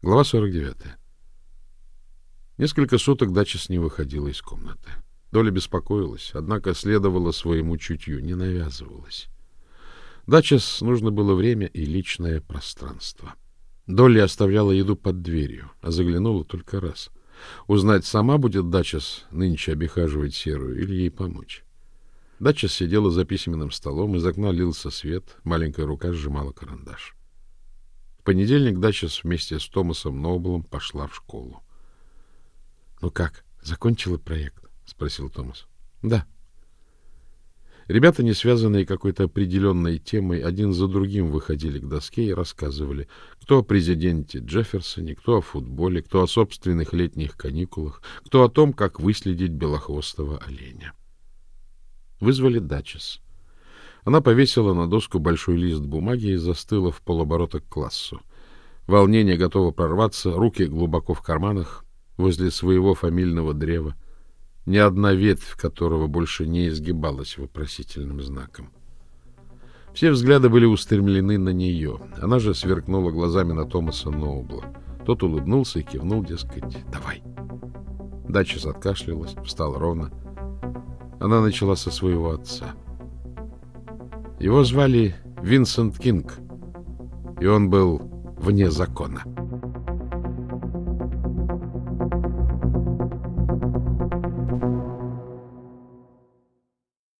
Глава 49. Несколько суток Дачес не выходила из комнаты. Доля беспокоилась, однако следовала своему чутью, не навязывалась. Дачес нужно было время и личное пространство. Долли оставляла еду под дверью, а заглянула только раз. Узнать, сама будет Дачес нынче обихаживать серую или ей помочь. Дачес сидела за письменным столом, из окна лился свет, маленькая рука сжимала карандаш понедельник Дачес вместе с Томасом Ноблом пошла в школу. — Ну как, закончила проект? — спросил Томас. — Да. Ребята, не связанные какой-то определенной темой, один за другим выходили к доске и рассказывали, кто о президенте Джефферсоне, кто о футболе, кто о собственных летних каникулах, кто о том, как выследить белохвостого оленя. Вызвали Дачес. Она повесила на доску большой лист бумаги и застыла в полоборота к классу. Волнение готово прорваться, руки глубоко в карманах, возле своего фамильного древа, ни одна ветвь которого больше не изгибалась вопросительным знаком. Все взгляды были устремлены на нее. Она же сверкнула глазами на Томаса Ноубла. Тот улыбнулся и кивнул, дескать, «Давай». Дача откашлялась, встала ровно. Она начала со своего отца — его звали Винсент Кинг, и он был вне закона.